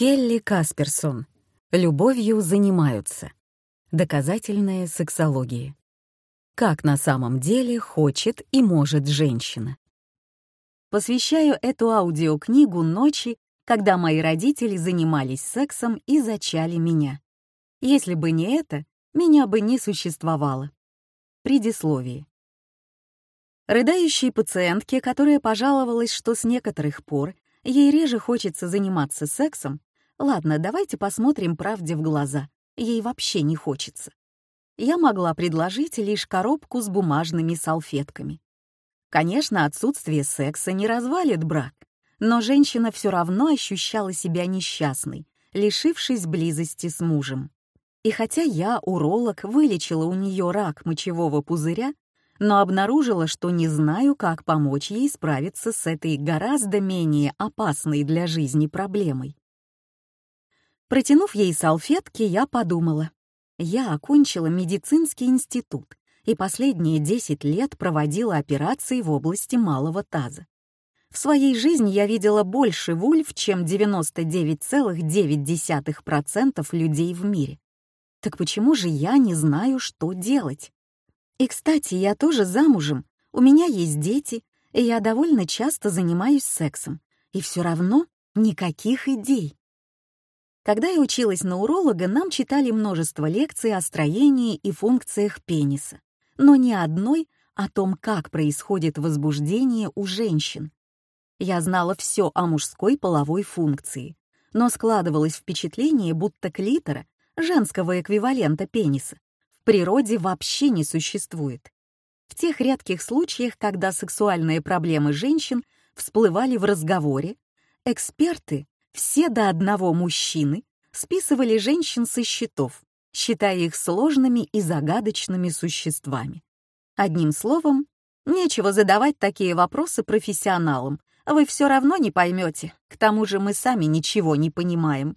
Келли Касперсон «Любовью занимаются. Доказательная сексология. Как на самом деле хочет и может женщина». Посвящаю эту аудиокнигу ночи, когда мои родители занимались сексом и зачали меня. Если бы не это, меня бы не существовало. Предисловие. Рыдающей пациентке, которая пожаловалась, что с некоторых пор ей реже хочется заниматься сексом, Ладно, давайте посмотрим правде в глаза. Ей вообще не хочется. Я могла предложить лишь коробку с бумажными салфетками. Конечно, отсутствие секса не развалит брак, но женщина все равно ощущала себя несчастной, лишившись близости с мужем. И хотя я, уролог, вылечила у нее рак мочевого пузыря, но обнаружила, что не знаю, как помочь ей справиться с этой гораздо менее опасной для жизни проблемой. Протянув ей салфетки, я подумала. Я окончила медицинский институт и последние 10 лет проводила операции в области малого таза. В своей жизни я видела больше вульв, чем 99,9% людей в мире. Так почему же я не знаю, что делать? И, кстати, я тоже замужем, у меня есть дети, и я довольно часто занимаюсь сексом. И все равно никаких идей. Когда я училась на уролога, нам читали множество лекций о строении и функциях пениса, но ни одной о том, как происходит возбуждение у женщин. Я знала все о мужской половой функции, но складывалось впечатление, будто клитора, женского эквивалента пениса, в природе вообще не существует. В тех редких случаях, когда сексуальные проблемы женщин всплывали в разговоре, эксперты все до одного мужчины списывали женщин со счетов, считая их сложными и загадочными существами. Одним словом, нечего задавать такие вопросы профессионалам, вы все равно не поймете, к тому же мы сами ничего не понимаем.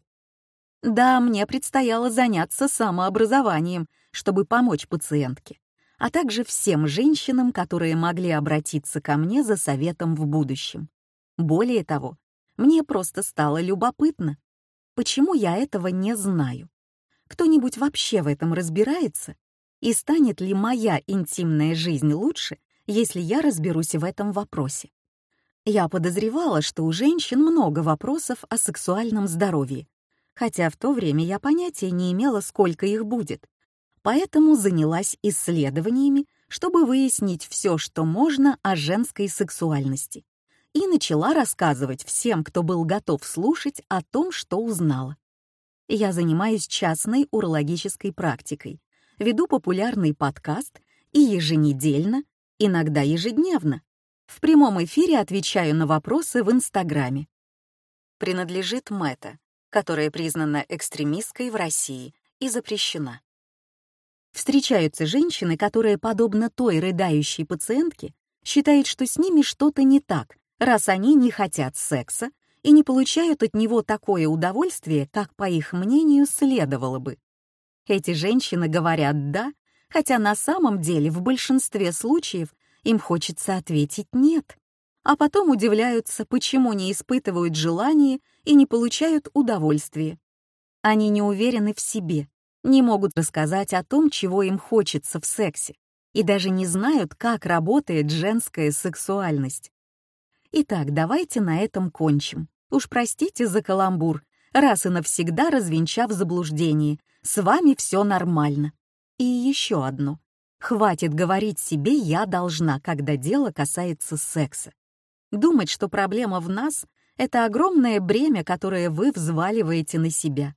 Да, мне предстояло заняться самообразованием, чтобы помочь пациентке, а также всем женщинам, которые могли обратиться ко мне за советом в будущем. Более того, мне просто стало любопытно. Почему я этого не знаю? Кто-нибудь вообще в этом разбирается? И станет ли моя интимная жизнь лучше, если я разберусь в этом вопросе? Я подозревала, что у женщин много вопросов о сексуальном здоровье, хотя в то время я понятия не имела, сколько их будет. Поэтому занялась исследованиями, чтобы выяснить все, что можно о женской сексуальности и начала рассказывать всем, кто был готов слушать, о том, что узнала. Я занимаюсь частной урологической практикой, веду популярный подкаст и еженедельно, иногда ежедневно, в прямом эфире отвечаю на вопросы в Инстаграме. Принадлежит Мэтта, которая признана экстремистской в России и запрещена. Встречаются женщины, которые, подобно той рыдающей пациентке, считают, что с ними что-то не так раз они не хотят секса и не получают от него такое удовольствие, как, по их мнению, следовало бы. Эти женщины говорят «да», хотя на самом деле в большинстве случаев им хочется ответить «нет», а потом удивляются, почему не испытывают желания и не получают удовольствия. Они не уверены в себе, не могут рассказать о том, чего им хочется в сексе, и даже не знают, как работает женская сексуальность. Итак, давайте на этом кончим. Уж простите за каламбур, раз и навсегда развенчав заблуждение. С вами все нормально. И еще одно. Хватит говорить себе «я должна», когда дело касается секса. Думать, что проблема в нас — это огромное бремя, которое вы взваливаете на себя.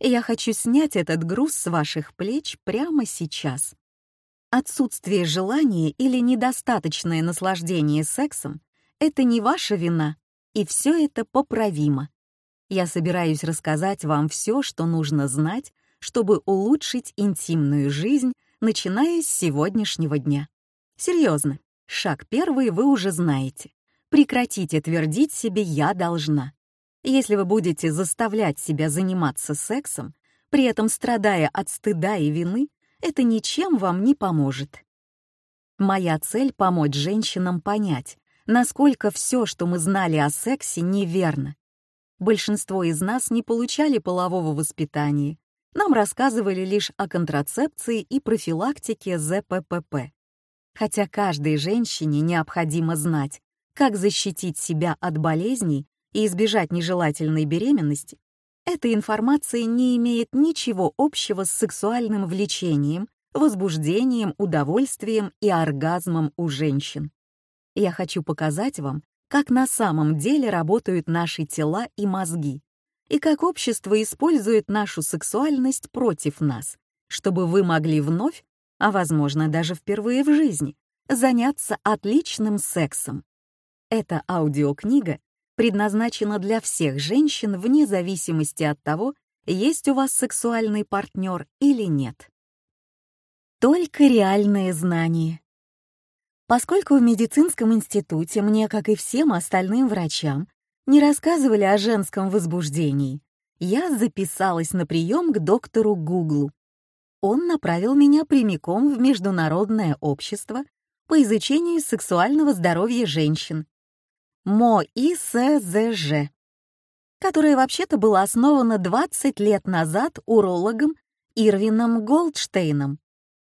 И я хочу снять этот груз с ваших плеч прямо сейчас. Отсутствие желания или недостаточное наслаждение сексом это не ваша вина, и все это поправимо. Я собираюсь рассказать вам все, что нужно знать, чтобы улучшить интимную жизнь, начиная с сегодняшнего дня. Серьезно, шаг первый вы уже знаете. Прекратите твердить себе «я должна». Если вы будете заставлять себя заниматься сексом, при этом страдая от стыда и вины, это ничем вам не поможет. Моя цель — помочь женщинам понять, насколько все, что мы знали о сексе, неверно. Большинство из нас не получали полового воспитания. Нам рассказывали лишь о контрацепции и профилактике ЗППП. Хотя каждой женщине необходимо знать, как защитить себя от болезней и избежать нежелательной беременности, эта информация не имеет ничего общего с сексуальным влечением, возбуждением, удовольствием и оргазмом у женщин я хочу показать вам, как на самом деле работают наши тела и мозги, и как общество использует нашу сексуальность против нас, чтобы вы могли вновь, а возможно даже впервые в жизни, заняться отличным сексом. Эта аудиокнига предназначена для всех женщин вне зависимости от того, есть у вас сексуальный партнер или нет. Только реальные знания. Поскольку в медицинском институте мне, как и всем остальным врачам, не рассказывали о женском возбуждении, я записалась на прием к доктору Гуглу. Он направил меня прямиком в Международное общество по изучению сексуального здоровья женщин. МОИСЗЖ, которое вообще-то было основано 20 лет назад урологом Ирвином Голдштейном.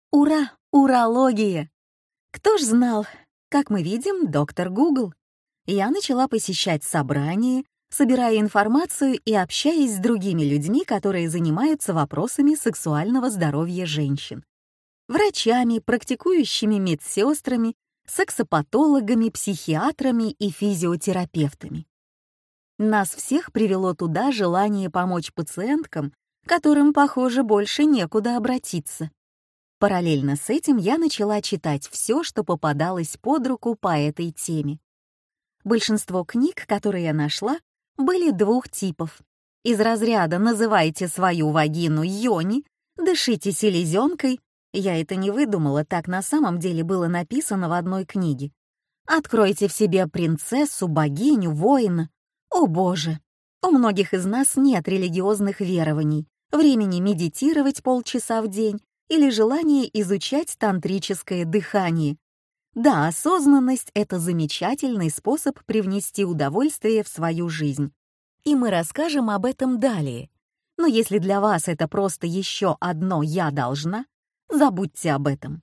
Ура, урология! Кто ж знал? Как мы видим, доктор Гугл. Я начала посещать собрания, собирая информацию и общаясь с другими людьми, которые занимаются вопросами сексуального здоровья женщин. Врачами, практикующими медсестрами, сексопатологами, психиатрами и физиотерапевтами. Нас всех привело туда желание помочь пациенткам, которым, похоже, больше некуда обратиться. Параллельно с этим я начала читать все, что попадалось под руку по этой теме. Большинство книг, которые я нашла, были двух типов. Из разряда «называйте свою вагину Йони», «дышите селезенкой» я это не выдумала, так на самом деле было написано в одной книге. «Откройте в себе принцессу, богиню, воина». О боже! У многих из нас нет религиозных верований, времени медитировать полчаса в день, или желание изучать тантрическое дыхание. Да, осознанность — это замечательный способ привнести удовольствие в свою жизнь. И мы расскажем об этом далее. Но если для вас это просто еще одно «я должна», забудьте об этом.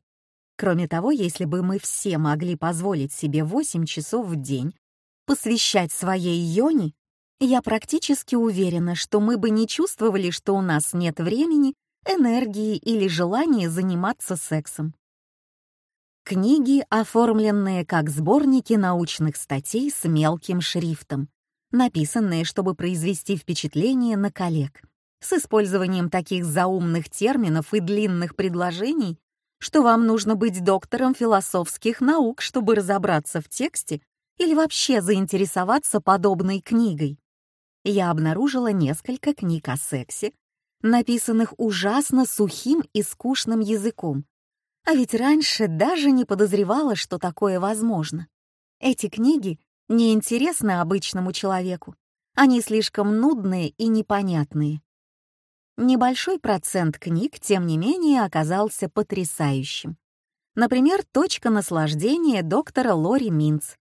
Кроме того, если бы мы все могли позволить себе 8 часов в день посвящать своей йоне, я практически уверена, что мы бы не чувствовали, что у нас нет времени энергии или желании заниматься сексом. Книги, оформленные как сборники научных статей с мелким шрифтом, написанные, чтобы произвести впечатление на коллег, с использованием таких заумных терминов и длинных предложений, что вам нужно быть доктором философских наук, чтобы разобраться в тексте или вообще заинтересоваться подобной книгой. Я обнаружила несколько книг о сексе, написанных ужасно сухим и скучным языком. А ведь раньше даже не подозревала, что такое возможно. Эти книги неинтересны обычному человеку. Они слишком нудные и непонятные. Небольшой процент книг, тем не менее, оказался потрясающим. Например, «Точка наслаждения» доктора Лори Минц,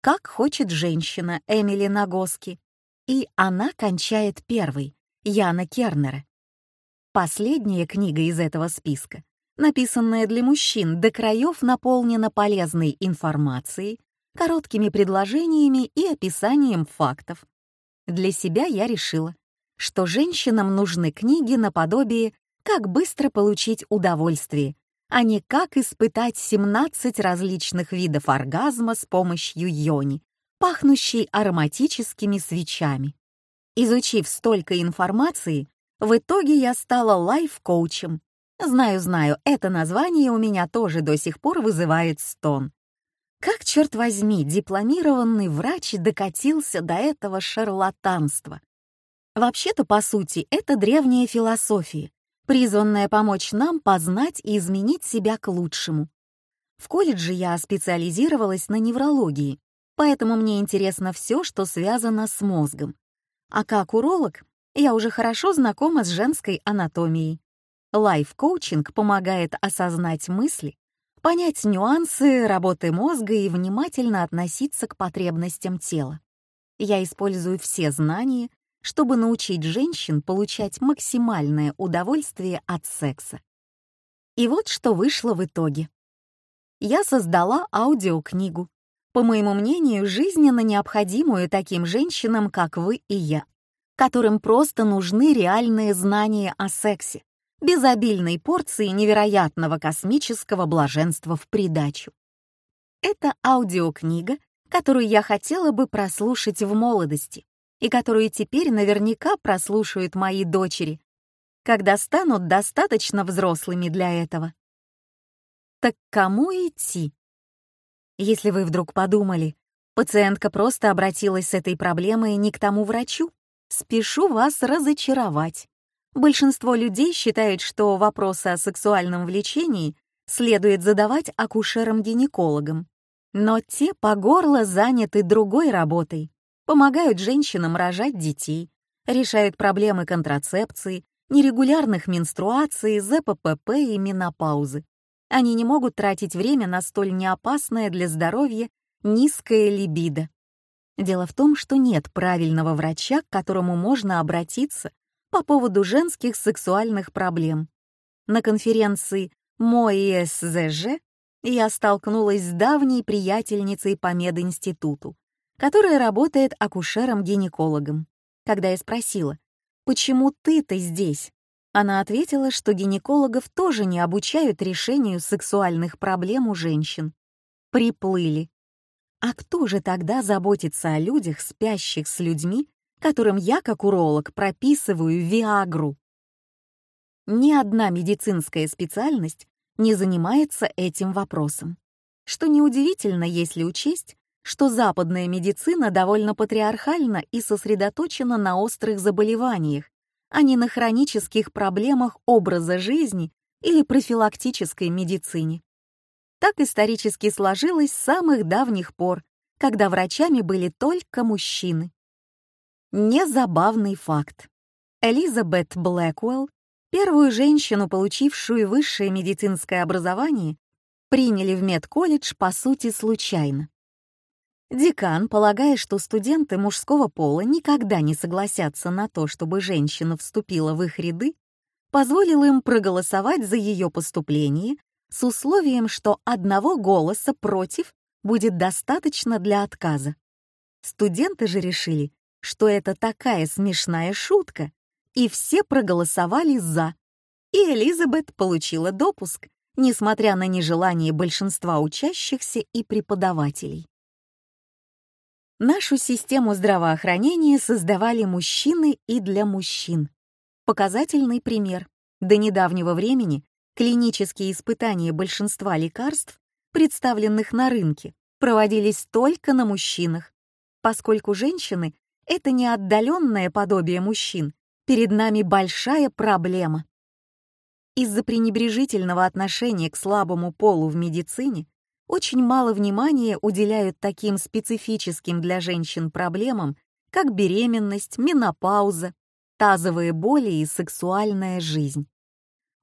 «Как хочет женщина» Эмили Нагоски и «Она кончает первой» Яна Кернера. Последняя книга из этого списка, написанная для мужчин, до краев наполнена полезной информацией, короткими предложениями и описанием фактов. Для себя я решила, что женщинам нужны книги наподобие «Как быстро получить удовольствие», а не «Как испытать 17 различных видов оргазма с помощью йони», пахнущей ароматическими свечами. Изучив столько информации, в итоге я стала лайф-коучем. Знаю-знаю, это название у меня тоже до сих пор вызывает стон. Как, черт возьми, дипломированный врач докатился до этого шарлатанства? Вообще-то, по сути, это древняя философия, призванная помочь нам познать и изменить себя к лучшему. В колледже я специализировалась на неврологии, поэтому мне интересно все, что связано с мозгом. А как уролог, я уже хорошо знакома с женской анатомией. Лайф-коучинг помогает осознать мысли, понять нюансы работы мозга и внимательно относиться к потребностям тела. Я использую все знания, чтобы научить женщин получать максимальное удовольствие от секса. И вот что вышло в итоге. Я создала аудиокнигу, по моему мнению, жизненно необходимую таким женщинам, как вы и я которым просто нужны реальные знания о сексе, без обильной порции невероятного космического блаженства в придачу. Это аудиокнига, которую я хотела бы прослушать в молодости и которую теперь наверняка прослушают мои дочери, когда станут достаточно взрослыми для этого. Так кому идти? Если вы вдруг подумали, пациентка просто обратилась с этой проблемой не к тому врачу, Спешу вас разочаровать. Большинство людей считает, что вопросы о сексуальном влечении следует задавать акушерам-гинекологам. Но те по горло заняты другой работой, помогают женщинам рожать детей, решают проблемы контрацепции, нерегулярных менструаций, ЗППП и менопаузы. Они не могут тратить время на столь неопасное для здоровья низкое либидо. Дело в том, что нет правильного врача, к которому можно обратиться по поводу женских сексуальных проблем. На конференции «Мой СЗЖ» я столкнулась с давней приятельницей по мединституту, которая работает акушером-гинекологом. Когда я спросила, «Почему ты-то здесь?» Она ответила, что гинекологов тоже не обучают решению сексуальных проблем у женщин. Приплыли. А кто же тогда заботится о людях, спящих с людьми, которым я, как уролог, прописываю Виагру? Ни одна медицинская специальность не занимается этим вопросом. Что неудивительно, если учесть, что западная медицина довольно патриархальна и сосредоточена на острых заболеваниях, а не на хронических проблемах образа жизни или профилактической медицине так исторически сложилось с самых давних пор, когда врачами были только мужчины. Незабавный факт. Элизабет Блэквелл, первую женщину, получившую высшее медицинское образование, приняли в медколледж по сути случайно. Декан, полагая, что студенты мужского пола никогда не согласятся на то, чтобы женщина вступила в их ряды, позволил им проголосовать за ее поступление с условием, что одного голоса против будет достаточно для отказа. Студенты же решили, что это такая смешная шутка, и все проголосовали «за». И Элизабет получила допуск, несмотря на нежелание большинства учащихся и преподавателей. Нашу систему здравоохранения создавали мужчины и для мужчин. Показательный пример. До недавнего времени Клинические испытания большинства лекарств, представленных на рынке, проводились только на мужчинах. Поскольку женщины — это не отдаленное подобие мужчин, перед нами большая проблема. Из-за пренебрежительного отношения к слабому полу в медицине очень мало внимания уделяют таким специфическим для женщин проблемам, как беременность, менопауза, тазовые боли и сексуальная жизнь.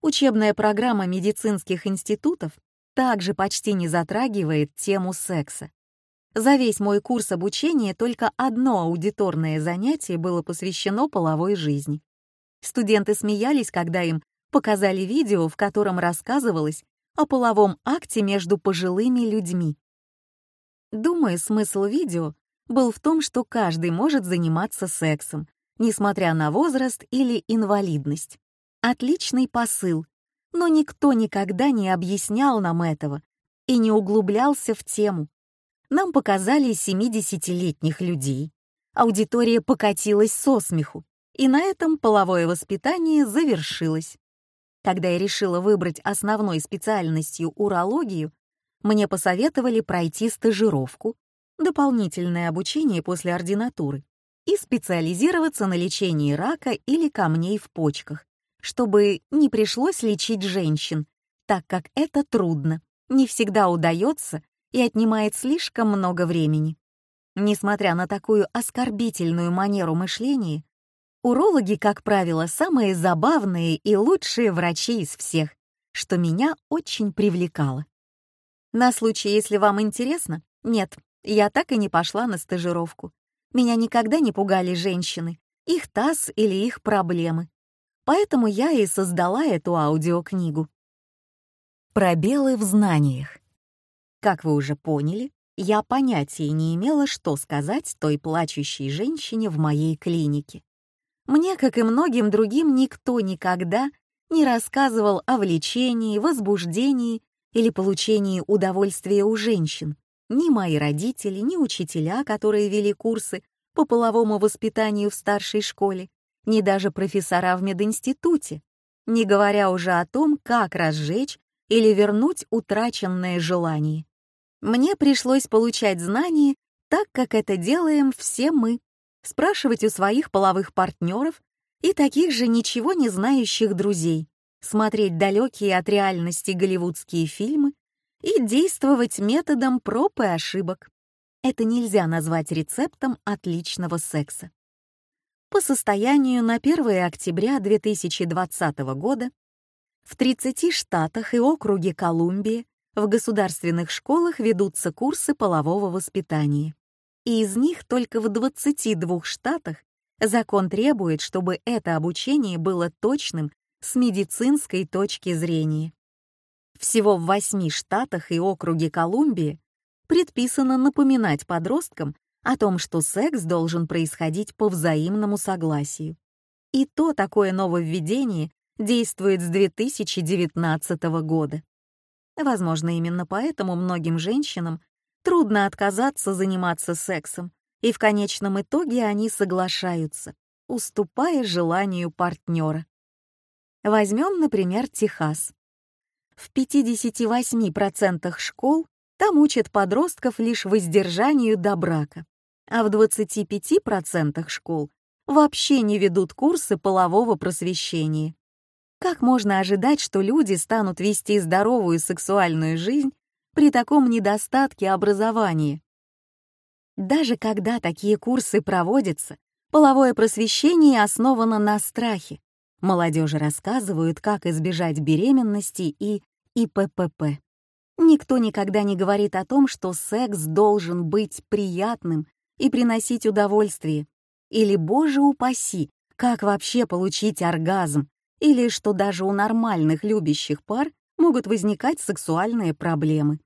Учебная программа медицинских институтов также почти не затрагивает тему секса. За весь мой курс обучения только одно аудиторное занятие было посвящено половой жизни. Студенты смеялись, когда им показали видео, в котором рассказывалось о половом акте между пожилыми людьми. Думаю, смысл видео был в том, что каждый может заниматься сексом, несмотря на возраст или инвалидность. Отличный посыл, но никто никогда не объяснял нам этого и не углублялся в тему. Нам показали 70-летних людей. Аудитория покатилась со смеху, и на этом половое воспитание завершилось. Когда я решила выбрать основной специальностью урологию, мне посоветовали пройти стажировку, дополнительное обучение после ординатуры и специализироваться на лечении рака или камней в почках, чтобы не пришлось лечить женщин, так как это трудно, не всегда удается и отнимает слишком много времени. Несмотря на такую оскорбительную манеру мышления, урологи, как правило, самые забавные и лучшие врачи из всех, что меня очень привлекало. На случай, если вам интересно, нет, я так и не пошла на стажировку. Меня никогда не пугали женщины, их таз или их проблемы поэтому я и создала эту аудиокнигу. Пробелы в знаниях. Как вы уже поняли, я понятия не имела, что сказать той плачущей женщине в моей клинике. Мне, как и многим другим, никто никогда не рассказывал о влечении, возбуждении или получении удовольствия у женщин. Ни мои родители, ни учителя, которые вели курсы по половому воспитанию в старшей школе, ни даже профессора в мединституте, не говоря уже о том, как разжечь или вернуть утраченное желание. Мне пришлось получать знания так, как это делаем все мы, спрашивать у своих половых партнеров и таких же ничего не знающих друзей, смотреть далекие от реальности голливудские фильмы и действовать методом проб и ошибок. Это нельзя назвать рецептом отличного секса. По состоянию на 1 октября 2020 года в 30 штатах и округе Колумбии в государственных школах ведутся курсы полового воспитания. И из них только в 22 штатах закон требует, чтобы это обучение было точным с медицинской точки зрения. Всего в 8 штатах и округе Колумбии предписано напоминать подросткам о том, что секс должен происходить по взаимному согласию. И то такое нововведение действует с 2019 года. Возможно, именно поэтому многим женщинам трудно отказаться заниматься сексом, и в конечном итоге они соглашаются, уступая желанию партнера. Возьмем, например, Техас. В 58% школ там учат подростков лишь воздержанию до брака а в 25% школ вообще не ведут курсы полового просвещения. Как можно ожидать, что люди станут вести здоровую сексуальную жизнь при таком недостатке образования? Даже когда такие курсы проводятся, половое просвещение основано на страхе. Молодежи рассказывают, как избежать беременности и ИППП. Никто никогда не говорит о том, что секс должен быть приятным и приносить удовольствие. Или, боже упаси, как вообще получить оргазм? Или что даже у нормальных любящих пар могут возникать сексуальные проблемы.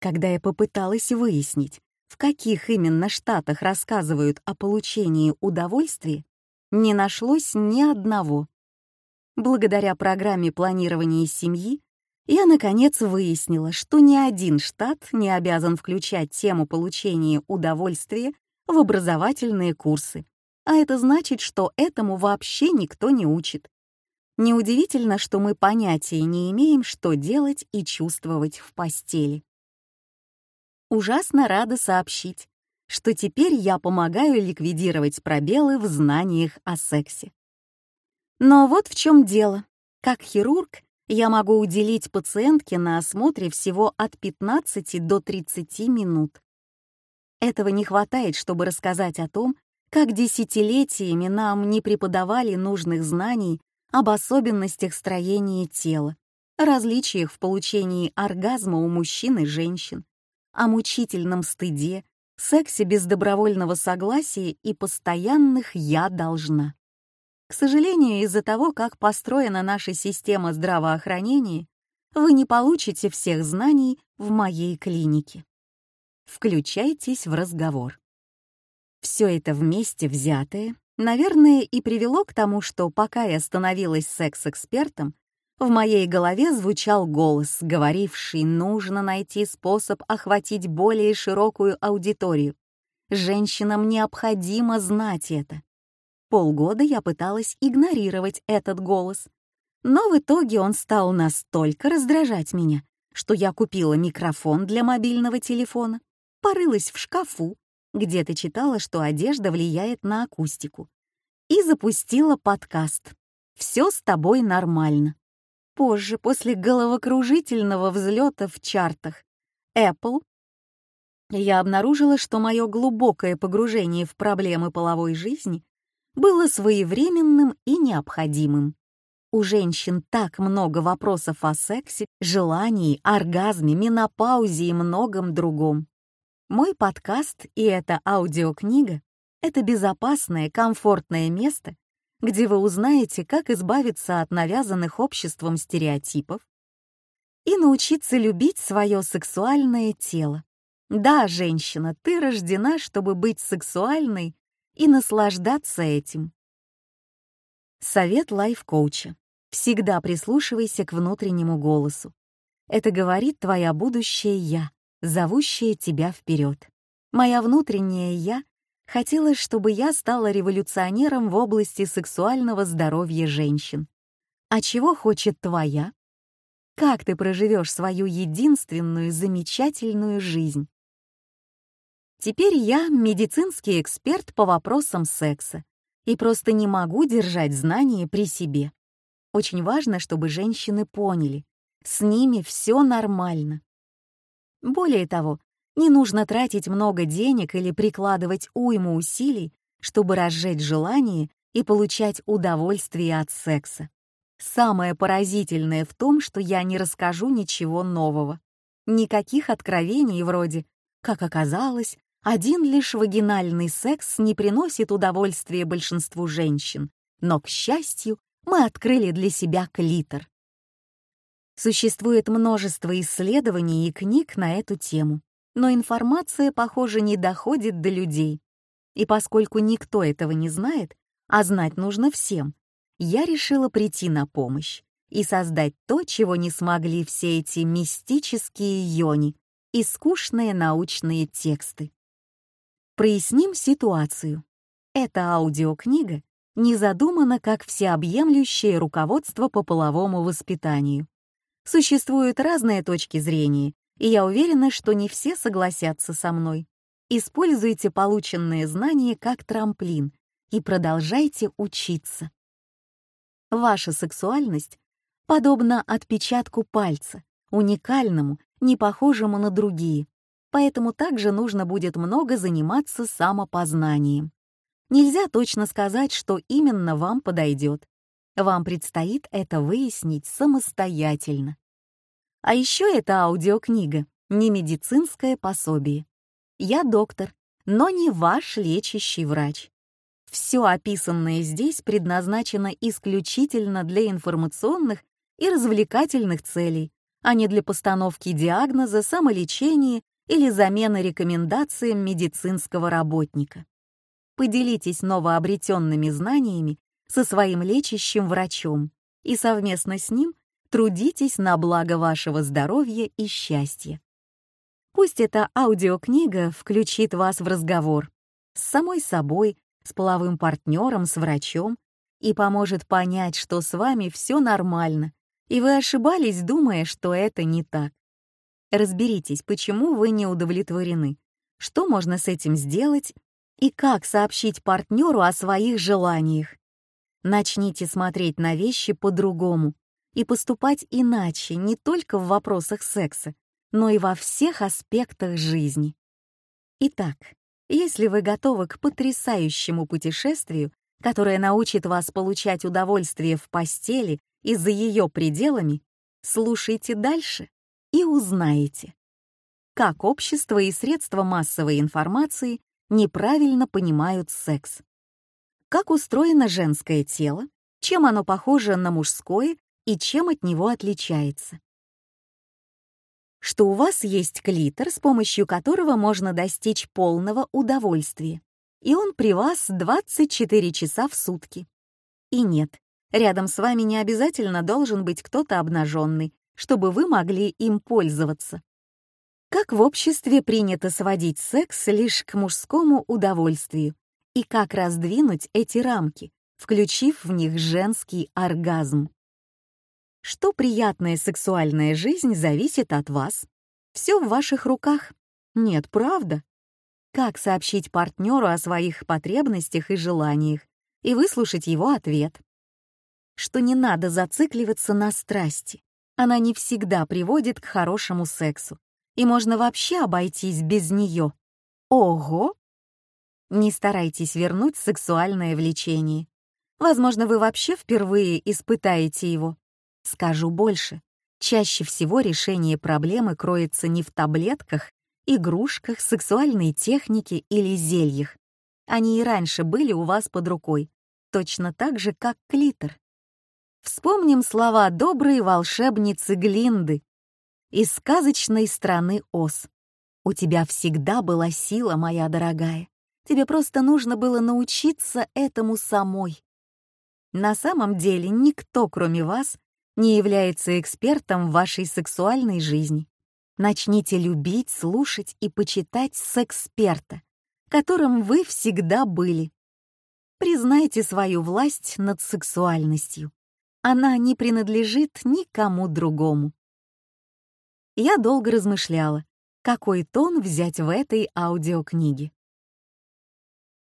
Когда я попыталась выяснить, в каких именно штатах рассказывают о получении удовольствия, не нашлось ни одного. Благодаря программе планирования семьи я, наконец, выяснила, что ни один штат не обязан включать тему получения удовольствия в образовательные курсы, а это значит, что этому вообще никто не учит. Неудивительно, что мы понятия не имеем, что делать и чувствовать в постели. Ужасно рада сообщить, что теперь я помогаю ликвидировать пробелы в знаниях о сексе. Но вот в чем дело. Как хирург, я могу уделить пациентке на осмотре всего от 15 до 30 минут. Этого не хватает, чтобы рассказать о том, как десятилетиями нам не преподавали нужных знаний об особенностях строения тела, различиях в получении оргазма у мужчин и женщин, о мучительном стыде, сексе без добровольного согласия и постоянных «я должна». К сожалению, из-за того, как построена наша система здравоохранения, вы не получите всех знаний в моей клинике. Включайтесь в разговор. Все это вместе взятое, наверное, и привело к тому, что пока я становилась секс-экспертом, в моей голове звучал голос, говоривший, нужно найти способ охватить более широкую аудиторию. Женщинам необходимо знать это. Полгода я пыталась игнорировать этот голос. Но в итоге он стал настолько раздражать меня, что я купила микрофон для мобильного телефона, порылась в шкафу, где-то читала, что одежда влияет на акустику, и запустила подкаст «Все с тобой нормально». Позже, после головокружительного взлета в чартах Apple, я обнаружила, что мое глубокое погружение в проблемы половой жизни было своевременным и необходимым. У женщин так много вопросов о сексе, желании, оргазме, менопаузе и многом другом. Мой подкаст и эта аудиокнига — это безопасное, комфортное место, где вы узнаете, как избавиться от навязанных обществом стереотипов и научиться любить свое сексуальное тело. Да, женщина, ты рождена, чтобы быть сексуальной и наслаждаться этим. Совет лайф-коуча. Всегда прислушивайся к внутреннему голосу. Это говорит твоя будущее «я», зовущее тебя вперед. Моя внутренняя «я» хотела, чтобы я стала революционером в области сексуального здоровья женщин. А чего хочет твоя? Как ты проживешь свою единственную замечательную жизнь? Теперь я медицинский эксперт по вопросам секса и просто не могу держать знания при себе. Очень важно, чтобы женщины поняли, с ними все нормально. Более того, не нужно тратить много денег или прикладывать уйму усилий, чтобы разжечь желание и получать удовольствие от секса. Самое поразительное в том, что я не расскажу ничего нового. Никаких откровений вроде «как оказалось», один лишь вагинальный секс не приносит удовольствия большинству женщин, но, к счастью, мы открыли для себя клитор. Существует множество исследований и книг на эту тему, но информация, похоже, не доходит до людей. И поскольку никто этого не знает, а знать нужно всем, я решила прийти на помощь и создать то, чего не смогли все эти мистические йони и скучные научные тексты. Проясним ситуацию. Эта аудиокнига не задумана как всеобъемлющее руководство по половому воспитанию. Существуют разные точки зрения, и я уверена, что не все согласятся со мной. Используйте полученные знания как трамплин и продолжайте учиться. Ваша сексуальность подобна отпечатку пальца, уникальному, не похожему на другие, поэтому также нужно будет много заниматься самопознанием. Нельзя точно сказать, что именно вам подойдет. Вам предстоит это выяснить самостоятельно. А еще это аудиокнига, не медицинское пособие. Я доктор, но не ваш лечащий врач. Все описанное здесь предназначено исключительно для информационных и развлекательных целей, а не для постановки диагноза, самолечения или замены рекомендациям медицинского работника. Поделитесь новообретенными знаниями со своим лечащим врачом и совместно с ним трудитесь на благо вашего здоровья и счастья. Пусть эта аудиокнига включит вас в разговор с самой собой, с половым партнером, с врачом и поможет понять, что с вами все нормально, и вы ошибались, думая, что это не так. Разберитесь, почему вы не удовлетворены, что можно с этим сделать и как сообщить партнеру о своих желаниях. Начните смотреть на вещи по-другому и поступать иначе не только в вопросах секса, но и во всех аспектах жизни. Итак, если вы готовы к потрясающему путешествию, которое научит вас получать удовольствие в постели и за ее пределами, слушайте дальше и узнаете, как общество и средства массовой информации неправильно понимают секс, как устроено женское тело, чем оно похоже на мужское и чем от него отличается. Что у вас есть клитор, с помощью которого можно достичь полного удовольствия, и он при вас 24 часа в сутки. И нет, рядом с вами не обязательно должен быть кто-то обнаженный, чтобы вы могли им пользоваться. Как в обществе принято сводить секс лишь к мужскому удовольствию и как раздвинуть эти рамки, включив в них женский оргазм? Что приятная сексуальная жизнь зависит от вас. Все в ваших руках. Нет, правда. Как сообщить партнеру о своих потребностях и желаниях и выслушать его ответ? Что не надо зацикливаться на страсти она не всегда приводит к хорошему сексу, и можно вообще обойтись без нее. Ого! Не старайтесь вернуть сексуальное влечение. Возможно, вы вообще впервые испытаете его. Скажу больше. Чаще всего решение проблемы кроется не в таблетках, игрушках, сексуальной технике или зельях. Они и раньше были у вас под рукой, точно так же, как клитор. Вспомним слова доброй волшебницы Глинды из сказочной страны Оз. «У тебя всегда была сила, моя дорогая. Тебе просто нужно было научиться этому самой». На самом деле никто, кроме вас, не является экспертом в вашей сексуальной жизни. Начните любить, слушать и почитать сексперта, которым вы всегда были. Признайте свою власть над сексуальностью. Она не принадлежит никому другому. Я долго размышляла, какой тон взять в этой аудиокниге.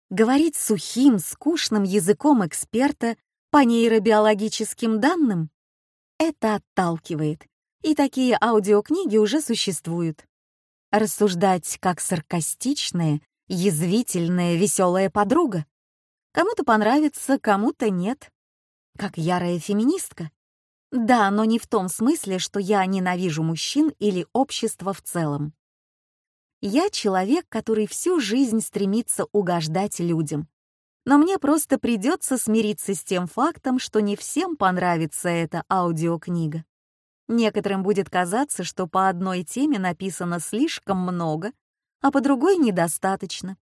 Говорить сухим, скучным языком эксперта по нейробиологическим данным — это отталкивает, и такие аудиокниги уже существуют. Рассуждать как саркастичная, язвительная, веселая подруга. Кому-то понравится, кому-то нет как ярая феминистка. Да, но не в том смысле, что я ненавижу мужчин или общество в целом. Я человек, который всю жизнь стремится угождать людям. Но мне просто придется смириться с тем фактом, что не всем понравится эта аудиокнига. Некоторым будет казаться, что по одной теме написано слишком много, а по другой недостаточно.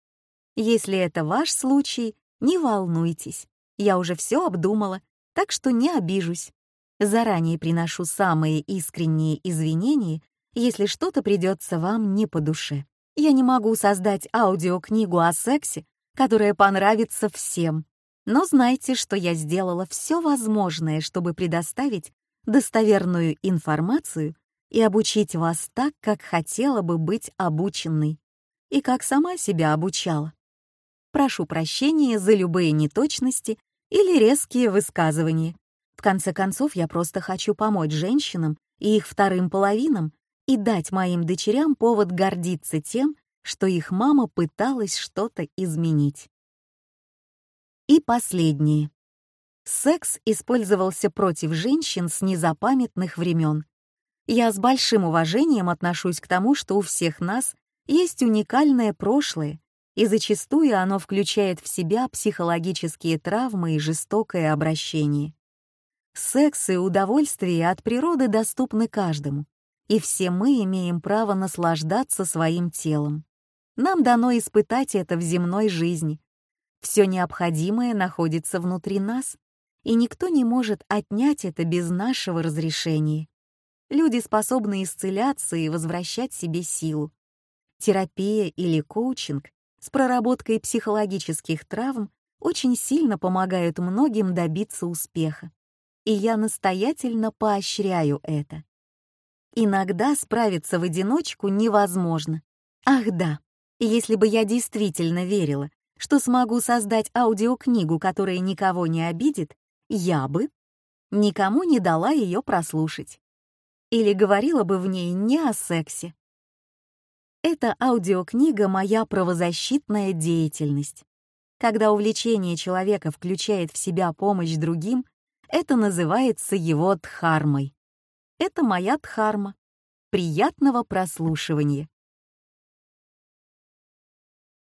Если это ваш случай, не волнуйтесь, я уже все обдумала так что не обижусь. Заранее приношу самые искренние извинения, если что-то придется вам не по душе. Я не могу создать аудиокнигу о сексе, которая понравится всем. Но знайте, что я сделала все возможное, чтобы предоставить достоверную информацию и обучить вас так, как хотела бы быть обученной, и как сама себя обучала. Прошу прощения за любые неточности или резкие высказывания. В конце концов, я просто хочу помочь женщинам и их вторым половинам и дать моим дочерям повод гордиться тем, что их мама пыталась что-то изменить. И последнее. Секс использовался против женщин с незапамятных времен. Я с большим уважением отношусь к тому, что у всех нас есть уникальное прошлое, и зачастую оно включает в себя психологические травмы и жестокое обращение. Секс и удовольствие от природы доступны каждому, и все мы имеем право наслаждаться своим телом. Нам дано испытать это в земной жизни. Все необходимое находится внутри нас, и никто не может отнять это без нашего разрешения. Люди способны исцеляться и возвращать себе силу. Терапия или коучинг с проработкой психологических травм очень сильно помогают многим добиться успеха. И я настоятельно поощряю это. Иногда справиться в одиночку невозможно. Ах да, если бы я действительно верила, что смогу создать аудиокнигу, которая никого не обидит, я бы никому не дала ее прослушать. Или говорила бы в ней не о сексе, это аудиокнига «Моя правозащитная деятельность». Когда увлечение человека включает в себя помощь другим, это называется его дхармой. Это моя дхарма. Приятного прослушивания!